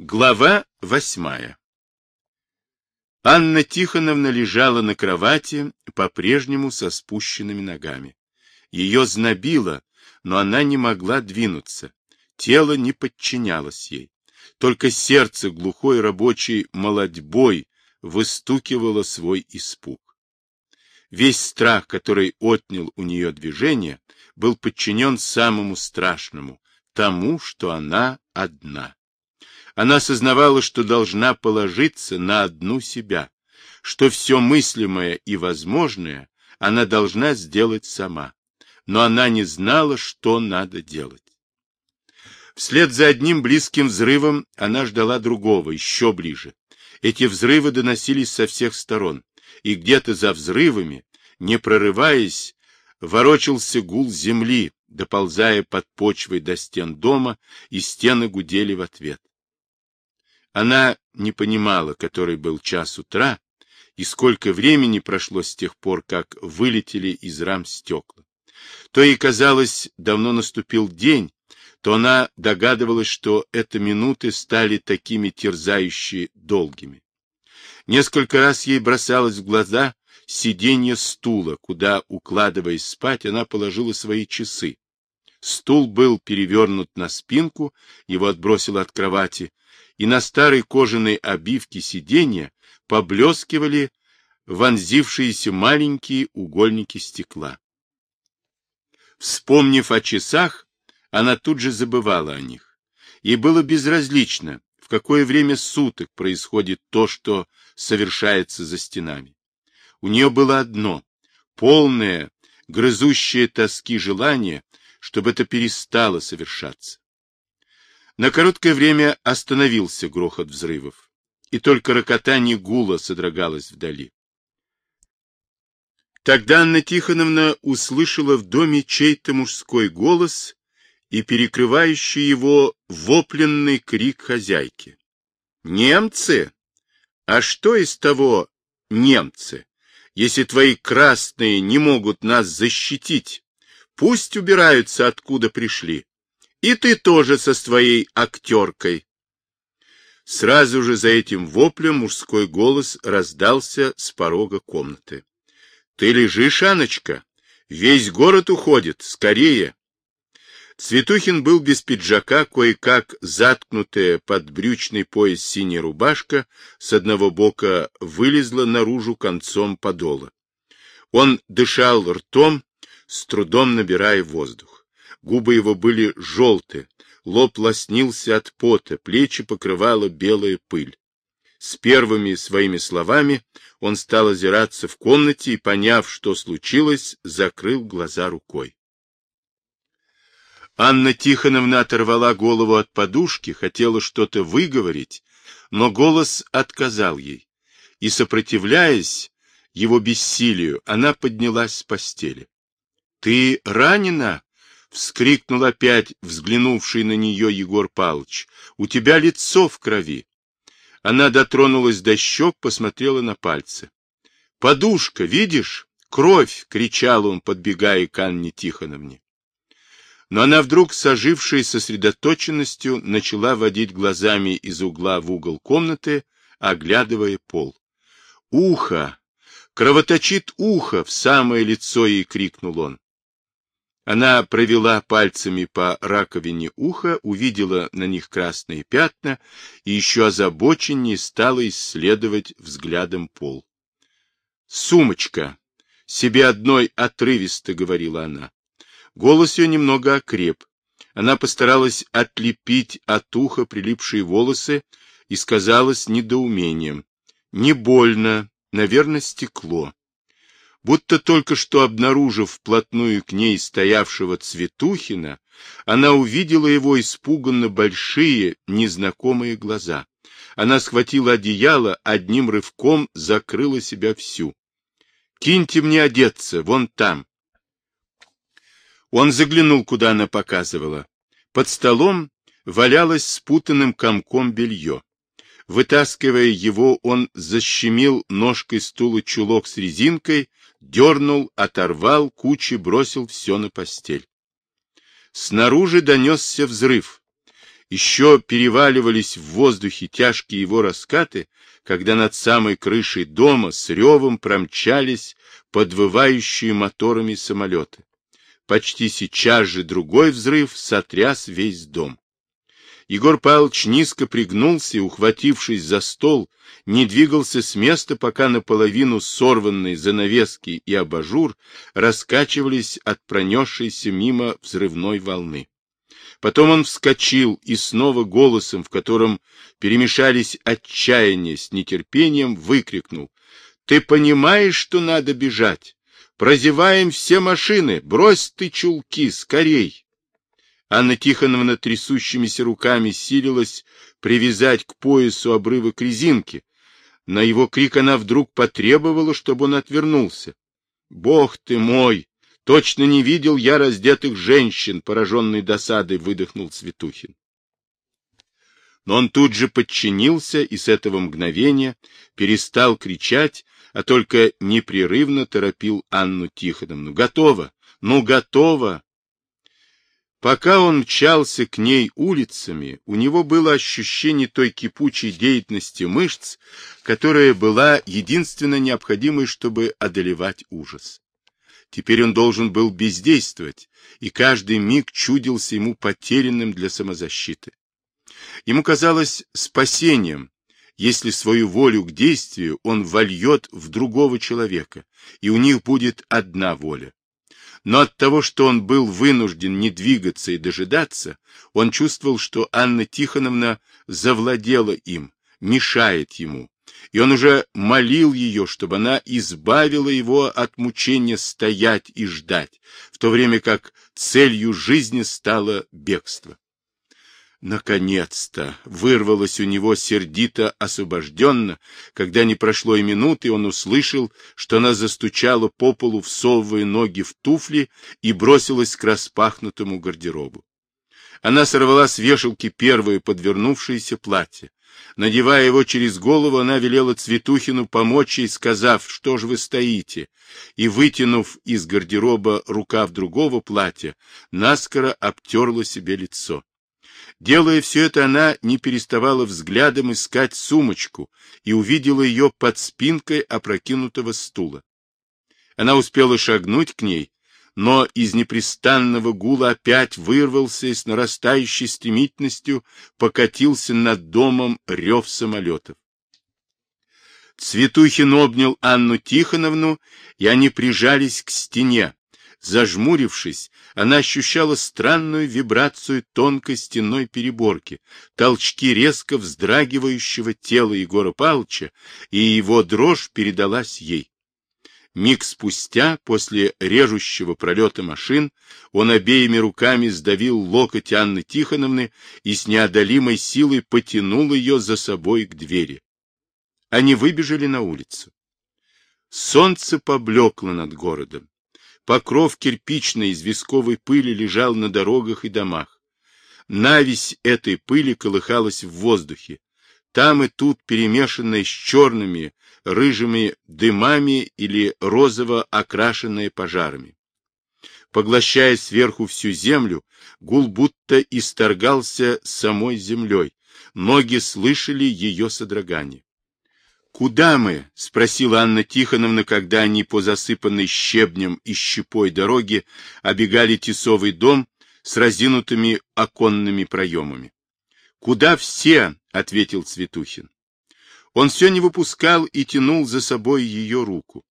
Глава восьмая Анна Тихоновна лежала на кровати, по-прежнему со спущенными ногами. Ее знобило, но она не могла двинуться. Тело не подчинялось ей. Только сердце глухой рабочей молодьбой выстукивало свой испуг. Весь страх, который отнял у нее движение, был подчинен самому страшному, тому, что она одна. Она сознавала, что должна положиться на одну себя, что все мыслимое и возможное она должна сделать сама, но она не знала, что надо делать. Вслед за одним близким взрывом она ждала другого, еще ближе. Эти взрывы доносились со всех сторон, и где-то за взрывами, не прорываясь, ворочался гул земли, доползая под почвой до стен дома, и стены гудели в ответ. Она не понимала, который был час утра, и сколько времени прошло с тех пор, как вылетели из рам стекла. То ей казалось, давно наступил день, то она догадывалась, что это минуты стали такими терзающие долгими. Несколько раз ей бросалось в глаза сиденье стула, куда, укладываясь спать, она положила свои часы. Стул был перевернут на спинку, его отбросило от кровати, и на старой кожаной обивке сиденья поблескивали вонзившиеся маленькие угольники стекла. Вспомнив о часах, она тут же забывала о них. Ей было безразлично, в какое время суток происходит то, что совершается за стенами. У нее было одно — полное, грызущее тоски желание, чтобы это перестало совершаться. На короткое время остановился грохот взрывов, и только рокотание гула содрогалось вдали. Тогда Анна Тихоновна услышала в доме чей-то мужской голос и перекрывающий его вопленный крик хозяйки. «Немцы? А что из того немцы, если твои красные не могут нас защитить? Пусть убираются, откуда пришли. И ты тоже со своей актеркой. Сразу же за этим воплем мужской голос раздался с порога комнаты. — Ты лежишь, Аночка? Весь город уходит. Скорее! Цветухин был без пиджака, кое-как заткнутая под брючный пояс синяя рубашка с одного бока вылезла наружу концом подола. Он дышал ртом, с трудом набирая воздух. Губы его были желты, лоб лоснился от пота, плечи покрывала белая пыль. С первыми своими словами он стал озираться в комнате и, поняв, что случилось, закрыл глаза рукой. Анна Тихоновна оторвала голову от подушки, хотела что-то выговорить, но голос отказал ей, и, сопротивляясь его бессилию, она поднялась с постели. — Ты ранена? Вскрикнул опять взглянувший на нее Егор Павлович. У тебя лицо в крови. Она дотронулась до щек, посмотрела на пальцы. Подушка, видишь? Кровь! кричал он, подбегая к Анне Тихоновне. Но она вдруг с сосредоточенностью начала водить глазами из угла в угол комнаты, оглядывая пол. «Ухо! Кровоточит ухо!» — в самое лицо ей крикнул он. Она провела пальцами по раковине уха, увидела на них красные пятна и еще озабоченнее стала исследовать взглядом пол. «Сумочка!» — себе одной отрывисто говорила она. Голос ее немного окреп. Она постаралась отлепить от уха прилипшие волосы и сказала с недоумением. «Не больно, наверное, стекло» будто только что обнаружив вплотную к ней стоявшего Цветухина, она увидела его испуганно большие, незнакомые глаза. Она схватила одеяло, одним рывком закрыла себя всю. «Киньте мне одеться, вон там!» Он заглянул, куда она показывала. Под столом валялось спутанным комком белье. Вытаскивая его, он защемил ножкой стула чулок с резинкой, дернул, оторвал, кучи бросил все на постель. Снаружи донесся взрыв, Еще переваливались в воздухе тяжкие его раскаты, когда над самой крышей дома с ревом промчались подвывающие моторами самолеты. Почти сейчас же другой взрыв сотряс весь дом. Егор Павлович низко пригнулся и, ухватившись за стол, не двигался с места, пока наполовину сорванные занавески и абажур раскачивались от пронесшейся мимо взрывной волны. Потом он вскочил и снова голосом, в котором перемешались отчаяние с нетерпением, выкрикнул. — Ты понимаешь, что надо бежать? Прозеваем все машины! Брось ты чулки, скорей! Анна Тихоновна трясущимися руками силилась привязать к поясу обрывок резинки. На его крик она вдруг потребовала, чтобы он отвернулся. — Бог ты мой! Точно не видел я раздетых женщин, пораженный досадой выдохнул Цветухин. Но он тут же подчинился и с этого мгновения перестал кричать, а только непрерывно торопил Анну Тихоновну. «Готово! Ну, готово!» Пока он мчался к ней улицами, у него было ощущение той кипучей деятельности мышц, которая была единственно необходимой, чтобы одолевать ужас. Теперь он должен был бездействовать, и каждый миг чудился ему потерянным для самозащиты. Ему казалось спасением, если свою волю к действию он вольет в другого человека, и у них будет одна воля. Но от того, что он был вынужден не двигаться и дожидаться, он чувствовал, что Анна Тихоновна завладела им, мешает ему, и он уже молил ее, чтобы она избавила его от мучения стоять и ждать, в то время как целью жизни стало бегство. Наконец-то вырвалось у него сердито освобожденно, когда не прошло и минуты, он услышал, что она застучала по полу, всовывая ноги в туфли и бросилась к распахнутому гардеробу. Она сорвала с вешалки первое подвернувшееся платье. Надевая его через голову, она велела Цветухину помочь ей, сказав, что ж вы стоите, и, вытянув из гардероба рукав другого платья, наскоро обтерла себе лицо. Делая все это, она не переставала взглядом искать сумочку и увидела ее под спинкой опрокинутого стула. Она успела шагнуть к ней, но из непрестанного гула опять вырвался и с нарастающей стремительностью покатился над домом рев самолетов. Цветухин обнял Анну Тихоновну, и они прижались к стене, Зажмурившись, она ощущала странную вибрацию тонкой стенной переборки, толчки резко вздрагивающего тела Егора Павловича, и его дрожь передалась ей. Миг спустя, после режущего пролета машин, он обеими руками сдавил локоть Анны Тихоновны и с неодолимой силой потянул ее за собой к двери. Они выбежали на улицу. Солнце поблекло над городом. Покров кирпичной известковой пыли лежал на дорогах и домах. Навесь этой пыли колыхалась в воздухе. Там и тут перемешанная с черными, рыжими дымами или розово окрашенная пожарами. Поглощая сверху всю землю, гул будто исторгался самой землей. Ноги слышали ее содрогание. «Куда мы?» — спросила Анна Тихоновна, когда они по засыпанной щебнем и щепой дороге обегали тесовый дом с разинутыми оконными проемами. «Куда все?» — ответил Цветухин. Он все не выпускал и тянул за собой ее руку.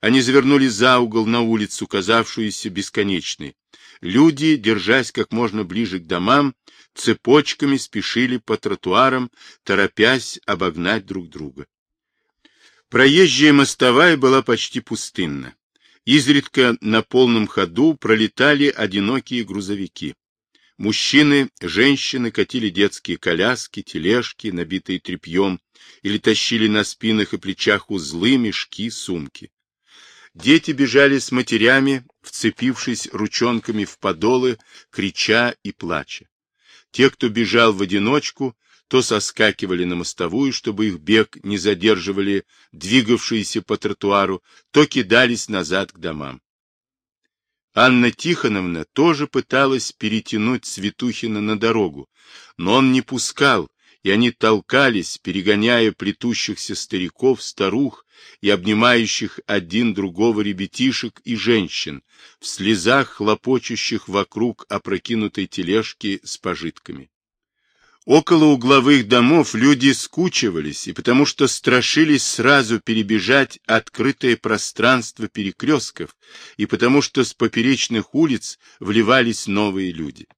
Они завернули за угол на улицу, казавшуюся бесконечной. Люди, держась как можно ближе к домам, цепочками спешили по тротуарам, торопясь обогнать друг друга. Проезжая мостовая была почти пустынна. Изредка на полном ходу пролетали одинокие грузовики. Мужчины, женщины катили детские коляски, тележки, набитые тряпьем, или тащили на спинах и плечах узлы, мешки, сумки. Дети бежали с матерями, вцепившись ручонками в подолы, крича и плача. Те, кто бежал в одиночку, то соскакивали на мостовую, чтобы их бег не задерживали двигавшиеся по тротуару, то кидались назад к домам. Анна Тихоновна тоже пыталась перетянуть Светухина на дорогу, но он не пускал, и они толкались, перегоняя плетущихся стариков, старух и обнимающих один другого ребятишек и женщин, в слезах хлопочущих вокруг опрокинутой тележки с пожитками. Около угловых домов люди скучивались, и потому что страшились сразу перебежать открытое пространство перекрестков, и потому что с поперечных улиц вливались новые люди.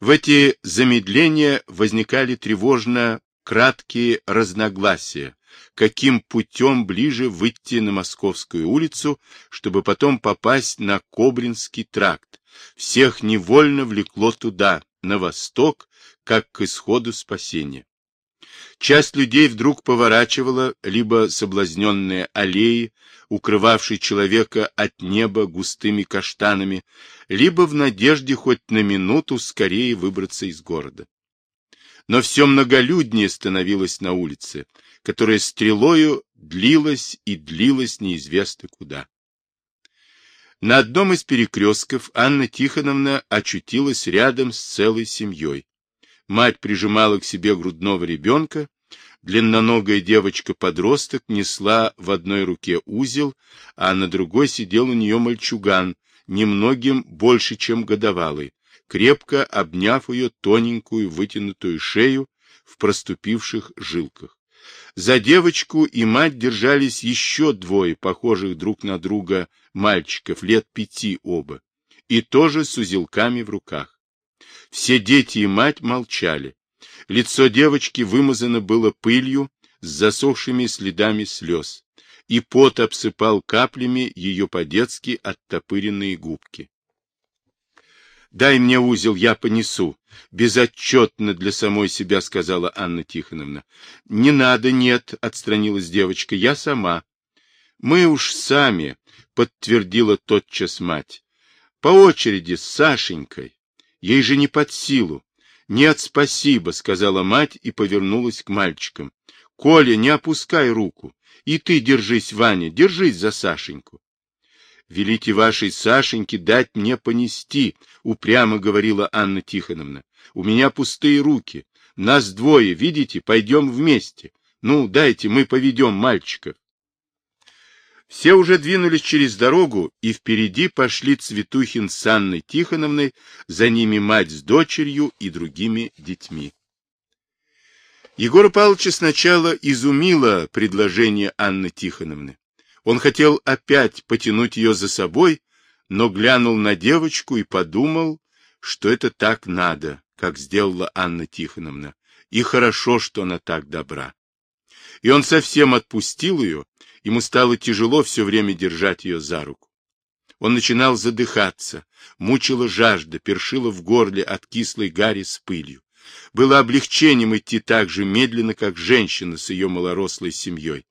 В эти замедления возникали тревожно краткие разногласия, каким путем ближе выйти на Московскую улицу, чтобы потом попасть на Кобринский тракт. Всех невольно влекло туда, на восток, как к исходу спасения. Часть людей вдруг поворачивала, либо соблазненные аллеи, укрывавшие человека от неба густыми каштанами, либо в надежде хоть на минуту скорее выбраться из города. Но все многолюднее становилось на улице, которая стрелою длилась и длилась неизвестно куда. На одном из перекрестков Анна Тихоновна очутилась рядом с целой семьей. Мать прижимала к себе грудного ребенка, длинноногая девочка-подросток несла в одной руке узел, а на другой сидел у нее мальчуган, немногим больше, чем годовалый, крепко обняв ее тоненькую вытянутую шею в проступивших жилках. За девочку и мать держались еще двое похожих друг на друга мальчиков, лет пяти оба, и тоже с узелками в руках. Все дети и мать молчали. Лицо девочки вымазано было пылью с засохшими следами слез, и пот обсыпал каплями ее по-детски оттопыренные губки. «Дай мне узел, я понесу», — безотчетно для самой себя сказала Анна Тихоновна. «Не надо, нет», — отстранилась девочка, — «я сама». «Мы уж сами», — подтвердила тотчас мать. «По очереди с Сашенькой». Ей же не под силу. Нет, спасибо, сказала мать и повернулась к мальчикам. Коля, не опускай руку. И ты держись, Ваня, держись за Сашеньку. Велите вашей Сашеньке дать мне понести, упрямо говорила Анна Тихоновна. У меня пустые руки. Нас двое, видите, пойдем вместе. Ну, дайте, мы поведем мальчиков. Все уже двинулись через дорогу, и впереди пошли Цветухин с Анной Тихоновной, за ними мать с дочерью и другими детьми. Егора Павловича сначала изумило предложение Анны Тихоновны. Он хотел опять потянуть ее за собой, но глянул на девочку и подумал, что это так надо, как сделала Анна Тихоновна, и хорошо, что она так добра. И он совсем отпустил ее, Ему стало тяжело все время держать ее за руку. Он начинал задыхаться, мучила жажда, першила в горле от кислой гари с пылью. Было облегчением идти так же медленно, как женщина с ее малорослой семьей.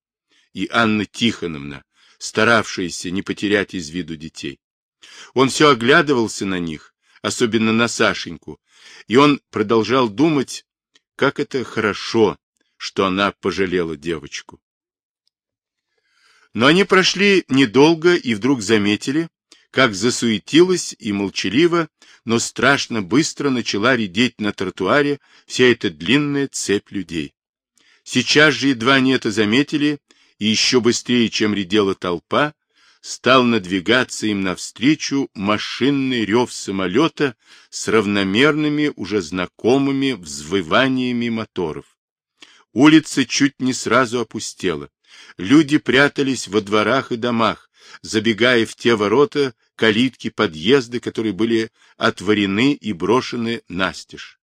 И Анна Тихоновна, старавшаяся не потерять из виду детей. Он все оглядывался на них, особенно на Сашеньку, и он продолжал думать, как это хорошо, что она пожалела девочку. Но они прошли недолго и вдруг заметили, как засуетилась и молчаливо, но страшно быстро начала редеть на тротуаре вся эта длинная цепь людей. Сейчас же едва они это заметили, и еще быстрее, чем редела толпа, стал надвигаться им навстречу машинный рев самолета с равномерными, уже знакомыми взвываниями моторов. Улица чуть не сразу опустела. Люди прятались во дворах и домах, забегая в те ворота, калитки, подъезды, которые были отворены и брошены настежь.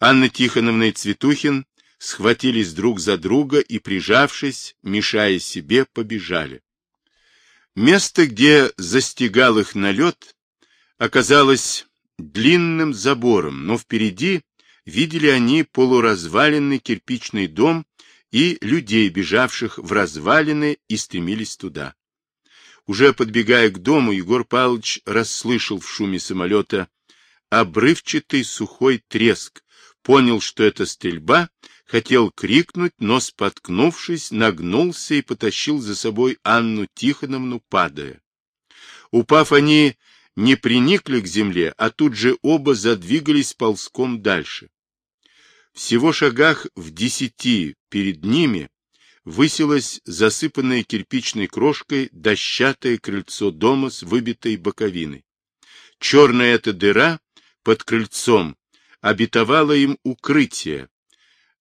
Анна Тихоновна и Цветухин схватились друг за друга и, прижавшись, мешая себе, побежали. Место, где застигал их налет, оказалось длинным забором, но впереди видели они полуразваленный кирпичный дом и людей, бежавших в развалины и стремились туда. Уже подбегая к дому, Егор Павлович расслышал в шуме самолета обрывчатый сухой треск, понял, что это стрельба, хотел крикнуть, но, споткнувшись, нагнулся и потащил за собой Анну Тихоновну, падая. Упав, они не приникли к земле, а тут же оба задвигались ползком дальше. Всего шагах в десяти перед ними высилось засыпанное кирпичной крошкой дощатое крыльцо дома с выбитой боковиной. Черная эта дыра под крыльцом обетовала им укрытие.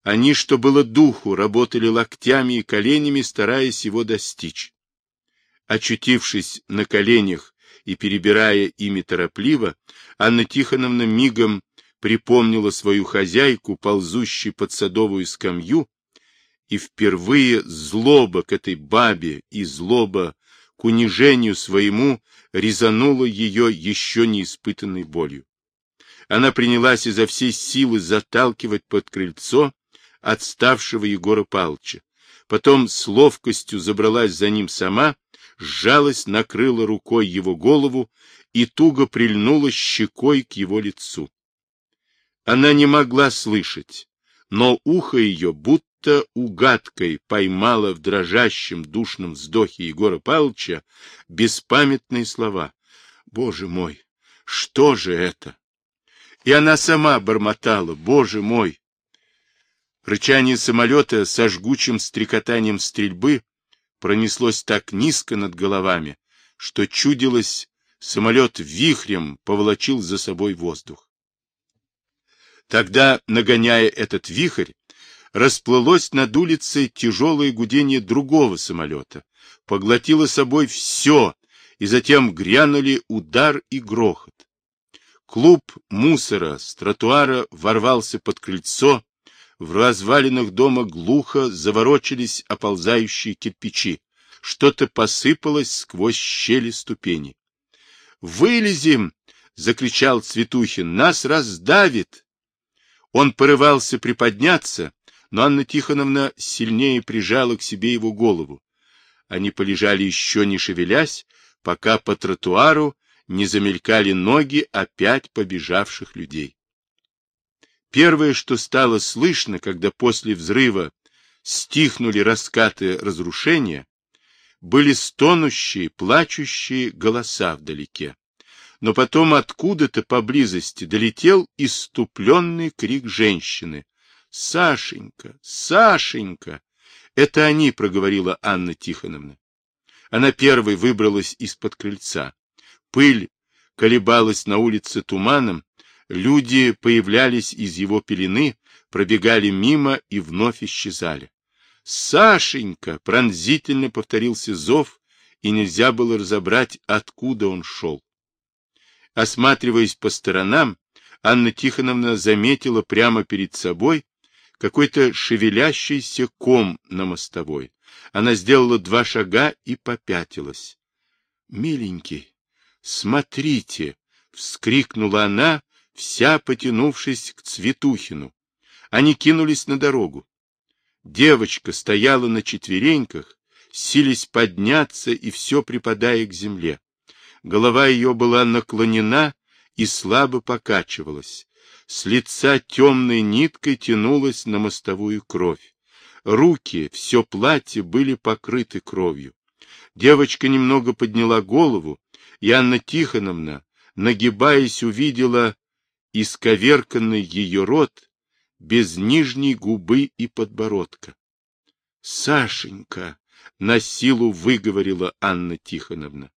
Они, что было духу, работали локтями и коленями, стараясь его достичь. Очутившись на коленях и перебирая ими торопливо, Анна Тихоновна мигом припомнила свою хозяйку, ползущей под садовую скамью, и впервые злоба к этой бабе и злоба к унижению своему резанула ее еще не испытанной болью. Она принялась изо всей силы заталкивать под крыльцо отставшего Егора Павловича. Потом с ловкостью забралась за ним сама, сжалась, накрыла рукой его голову и туго прильнула щекой к его лицу. Она не могла слышать, но ухо ее будто угадкой поймало в дрожащем душном вздохе Егора Павловича беспамятные слова. «Боже мой, что же это?» И она сама бормотала, «Боже мой!» Рычание самолета со жгучим стрекотанием стрельбы пронеслось так низко над головами, что чудилось, самолет вихрем поволочил за собой воздух. Тогда, нагоняя этот вихрь, расплылось над улицей тяжелое гудение другого самолета, поглотило собой все, и затем грянули удар и грохот. Клуб мусора с тротуара ворвался под крыльцо, в развалинах дома глухо заворочились оползающие кирпичи. Что-то посыпалось сквозь щели ступени. «Вылезем!» — закричал Цветухин. «Нас раздавит!» Он порывался приподняться, но Анна Тихоновна сильнее прижала к себе его голову. Они полежали еще не шевелясь, пока по тротуару не замелькали ноги опять побежавших людей. Первое, что стало слышно, когда после взрыва стихнули раскаты разрушения, были стонущие, плачущие голоса вдалеке. Но потом откуда-то поблизости долетел иступленный крик женщины. «Сашенька! Сашенька!» «Это они!» — проговорила Анна Тихоновна. Она первой выбралась из-под крыльца. Пыль колебалась на улице туманом, Люди появлялись из его пелены, пробегали мимо и вновь исчезали. «Сашенька!» — пронзительно повторился зов, и нельзя было разобрать, откуда он шел. Осматриваясь по сторонам, Анна Тихоновна заметила прямо перед собой какой-то шевелящийся ком на мостовой. Она сделала два шага и попятилась. — Миленький, смотрите! — вскрикнула она, вся потянувшись к Цветухину. Они кинулись на дорогу. Девочка стояла на четвереньках, сились подняться и все припадая к земле. Голова ее была наклонена и слабо покачивалась. С лица темной ниткой тянулась на мостовую кровь. Руки, все платье были покрыты кровью. Девочка немного подняла голову, и Анна Тихоновна, нагибаясь, увидела исковерканный ее рот без нижней губы и подбородка. — Сашенька! — на силу выговорила Анна Тихоновна.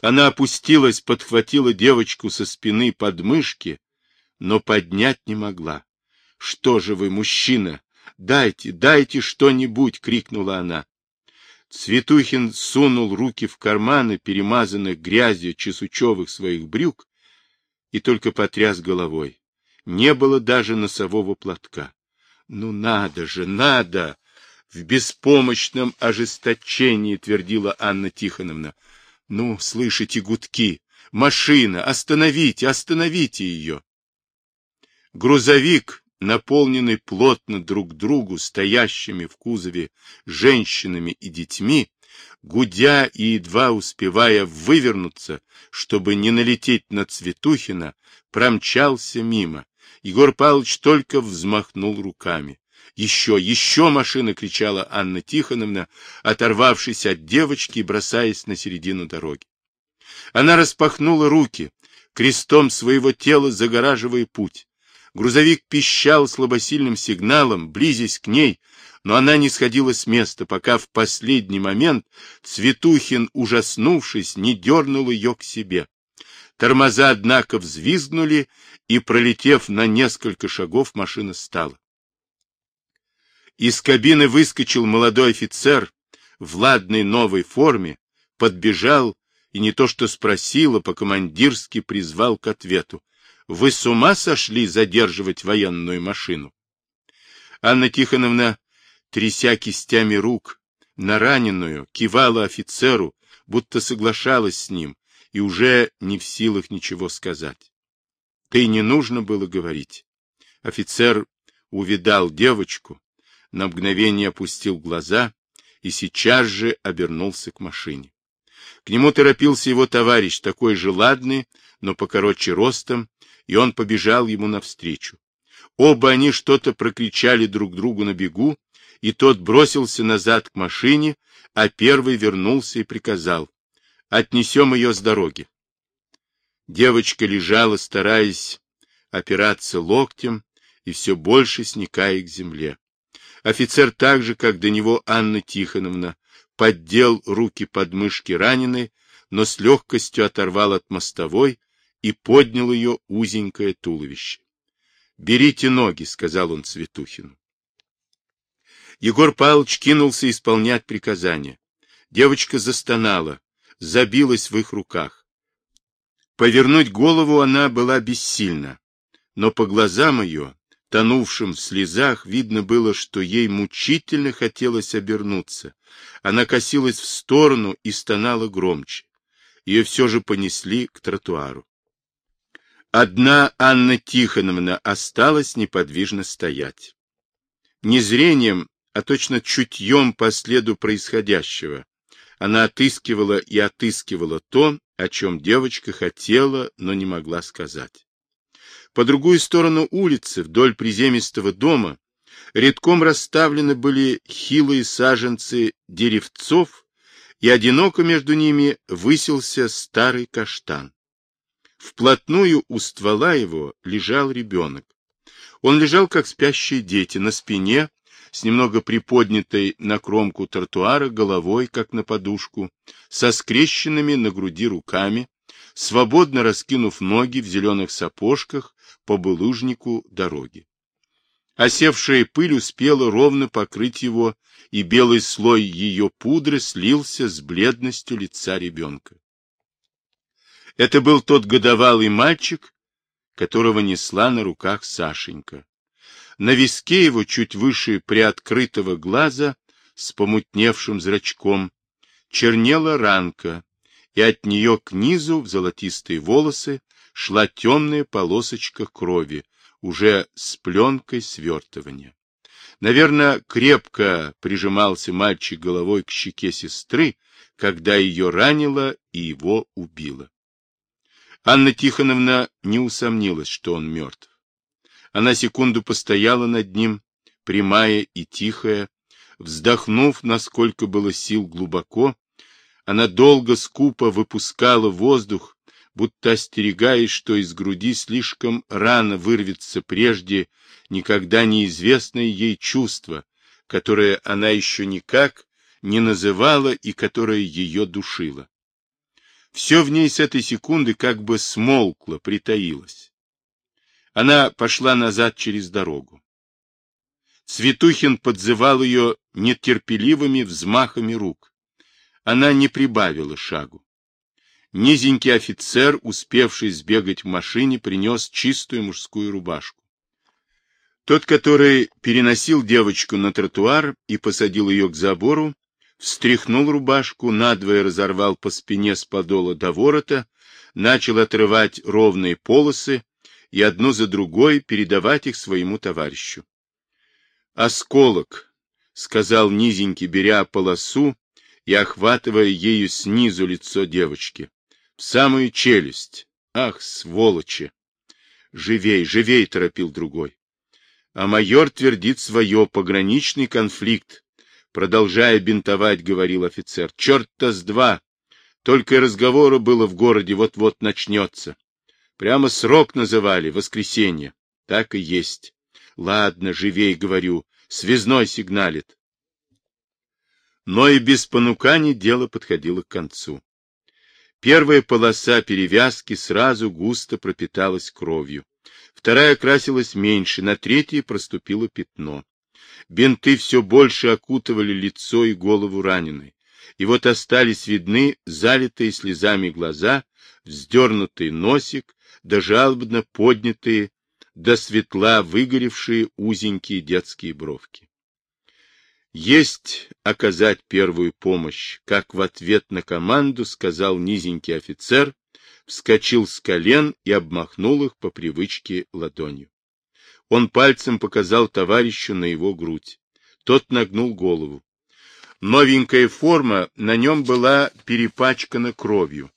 Она опустилась, подхватила девочку со спины под мышки, но поднять не могла. — Что же вы, мужчина? Дайте, дайте что-нибудь! — крикнула она. Цветухин сунул руки в карманы, перемазанных грязью чесучевых своих брюк, и только потряс головой. Не было даже носового платка. Ну надо же, надо! В беспомощном ожесточении твердила Анна Тихоновна. Ну, слышите гудки. Машина, остановите, остановите ее. Грузовик, наполненный плотно друг другу стоящими в кузове женщинами и детьми, гудя и едва успевая вывернуться, чтобы не налететь на Цветухина, промчался мимо. Егор Павлович только взмахнул руками. «Еще, еще машина!» — кричала Анна Тихоновна, оторвавшись от девочки и бросаясь на середину дороги. Она распахнула руки, крестом своего тела загораживая путь. Грузовик пищал слабосильным сигналом, близясь к ней, но она не сходила с места, пока в последний момент Цветухин, ужаснувшись, не дернул ее к себе. Тормоза, однако, взвизгнули, и, пролетев на несколько шагов, машина стала. Из кабины выскочил молодой офицер в ладной новой форме, подбежал и не то что спросил, а по-командирски призвал к ответу. Вы с ума сошли задерживать военную машину? Анна Тихоновна, тряся кистями рук, на раненую, кивала офицеру, будто соглашалась с ним, и уже не в силах ничего сказать. Ты не нужно было говорить. Офицер увидал девочку, на мгновение опустил глаза и сейчас же обернулся к машине. К нему торопился его товарищ, такой же ладный, но покороче ростом, и он побежал ему навстречу. Оба они что-то прокричали друг другу на бегу, и тот бросился назад к машине, а первый вернулся и приказал «Отнесем ее с дороги». Девочка лежала, стараясь опираться локтем и все больше сникая к земле. Офицер так же, как до него Анна Тихоновна, поддел руки под мышки раненой, но с легкостью оторвал от мостовой и поднял ее узенькое туловище. — Берите ноги, — сказал он Цветухину. Егор Павлович кинулся исполнять приказания. Девочка застонала, забилась в их руках. Повернуть голову она была бессильна, но по глазам ее, тонувшим в слезах, видно было, что ей мучительно хотелось обернуться. Она косилась в сторону и стонала громче. Ее все же понесли к тротуару. Одна Анна Тихоновна осталась неподвижно стоять. Не зрением, а точно чутьем по следу происходящего. Она отыскивала и отыскивала то, о чем девочка хотела, но не могла сказать. По другую сторону улицы, вдоль приземистого дома, редком расставлены были хилые саженцы деревцов, и одиноко между ними высился старый каштан. Вплотную у ствола его лежал ребенок. Он лежал, как спящие дети, на спине, с немного приподнятой на кромку тротуара головой, как на подушку, со скрещенными на груди руками, свободно раскинув ноги в зеленых сапожках по булыжнику дороги. Осевшая пыль успела ровно покрыть его, и белый слой ее пудры слился с бледностью лица ребенка. Это был тот годовалый мальчик, которого несла на руках Сашенька. На виске его, чуть выше приоткрытого глаза, с помутневшим зрачком, чернела ранка, и от нее к низу в золотистые волосы шла темная полосочка крови, уже с пленкой свертывания. Наверное, крепко прижимался мальчик головой к щеке сестры, когда ее ранило и его убило. Анна Тихоновна не усомнилась, что он мертв. Она секунду постояла над ним, прямая и тихая, вздохнув, насколько было сил глубоко, она долго скупо выпускала воздух, будто остерегаясь, что из груди слишком рано вырвется прежде никогда неизвестное ей чувство, которое она еще никак не называла и которое ее душило. Все в ней с этой секунды как бы смолкло, притаилось. Она пошла назад через дорогу. Цветухин подзывал ее нетерпеливыми взмахами рук. Она не прибавила шагу. Низенький офицер, успевший сбегать в машине, принес чистую мужскую рубашку. Тот, который переносил девочку на тротуар и посадил ее к забору, встряхнул рубашку, надвое разорвал по спине с подола до ворота, начал отрывать ровные полосы и одну за другой передавать их своему товарищу. «Осколок», — сказал низенький, беря полосу и охватывая ею снизу лицо девочки. В самую челюсть. Ах, сволочи! Живей, живей, торопил другой. А майор твердит свое, пограничный конфликт. Продолжая бинтовать, говорил офицер. Черт-то с два! Только и разговора было в городе вот-вот начнется. Прямо срок называли, воскресенье. Так и есть. Ладно, живей, говорю, связной сигналит. Но и без понуканий дело подходило к концу. Первая полоса перевязки сразу густо пропиталась кровью. Вторая красилась меньше, на третьей проступило пятно. Бинты все больше окутывали лицо и голову раненой. И вот остались видны залитые слезами глаза, вздернутый носик, да жалобно поднятые, до светла выгоревшие узенькие детские бровки. Есть оказать первую помощь, как в ответ на команду сказал низенький офицер, вскочил с колен и обмахнул их по привычке ладонью. Он пальцем показал товарищу на его грудь. Тот нагнул голову. Новенькая форма на нем была перепачкана кровью.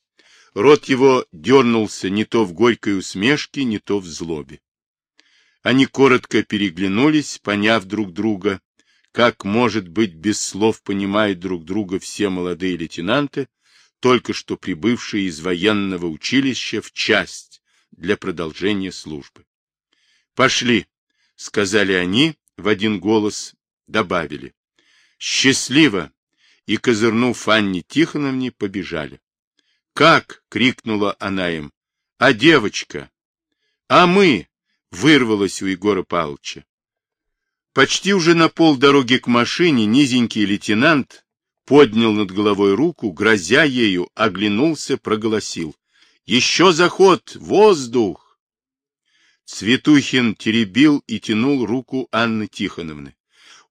Рот его дернулся не то в горькой усмешке, не то в злобе. Они коротко переглянулись, поняв друг друга, как, может быть, без слов понимают друг друга все молодые лейтенанты, только что прибывшие из военного училища в часть для продолжения службы. «Пошли», — сказали они, в один голос добавили. «Счастливо!» И, козырнув Анне Тихоновне, побежали. «Как?» — крикнула она им. «А девочка?» «А мы?» — вырвалось у Егора Павловича. Почти уже на полдороги к машине низенький лейтенант поднял над головой руку, грозя ею, оглянулся, проголосил. «Еще заход! Воздух!» Цветухин теребил и тянул руку Анны Тихоновны.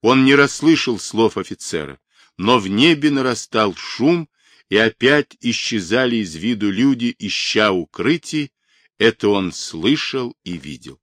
Он не расслышал слов офицера, но в небе нарастал шум, и опять исчезали из виду люди, ища укрытий, это он слышал и видел.